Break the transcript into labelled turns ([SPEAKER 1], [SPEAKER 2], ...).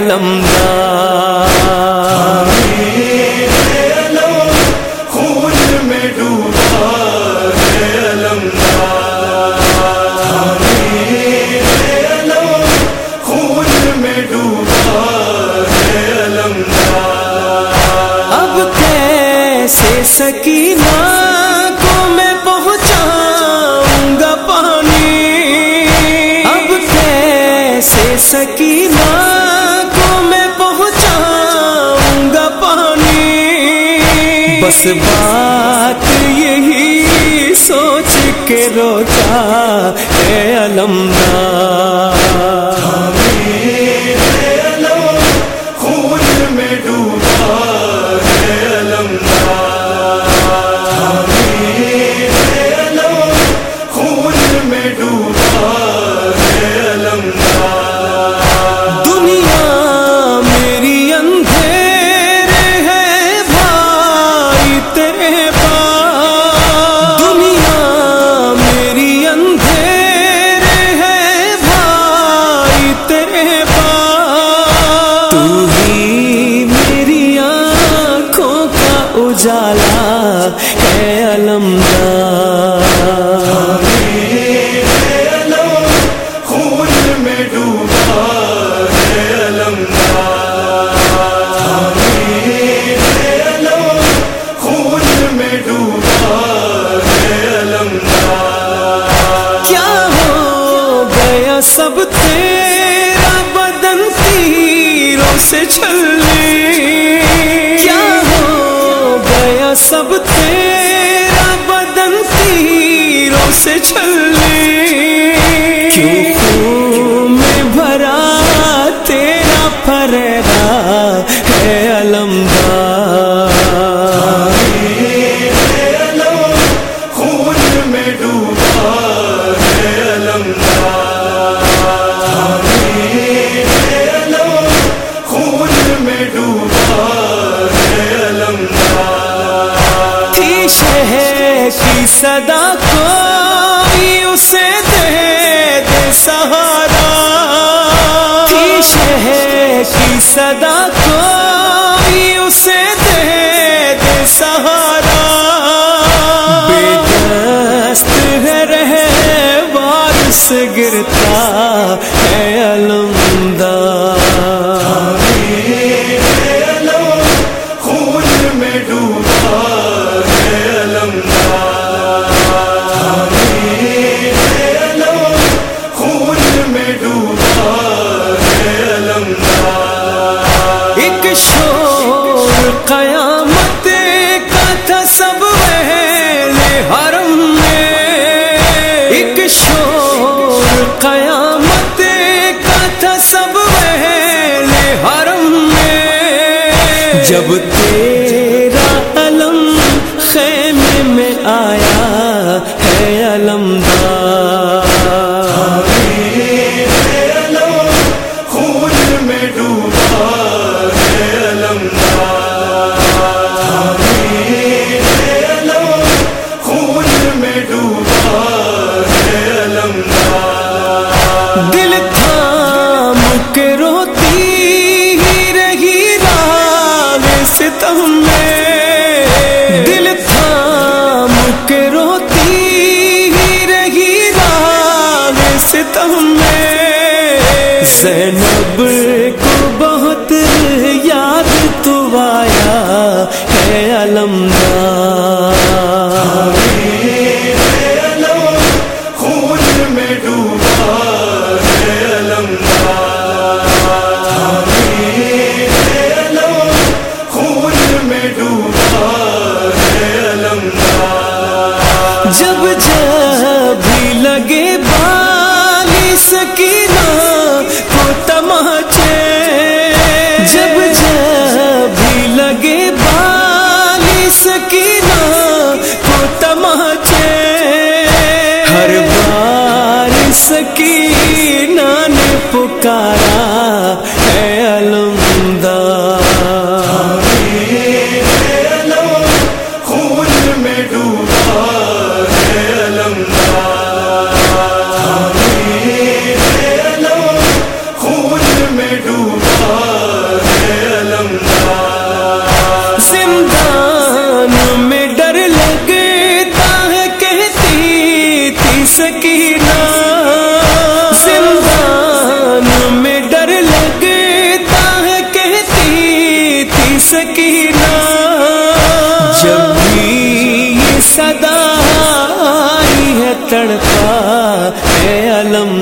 [SPEAKER 1] علمدار
[SPEAKER 2] سکینہ کو میں پہنچاؤں گا پانی؟ اب کیسے سکینہ بس بات یہی سوچ کے روتا ہے علم سب تیرا بدن تیروں سے چلے کیا ہو گیا سب تیرا بدن تیروں سے چھل ہے کی صدا کوئی اسے دے دے سہارا۔ ہے کہ صدا کوئی قیامت کا تھا سب ہر جب تیرے کا یقینا جب بھی صدا آئی ہے تڑپا اے
[SPEAKER 1] علم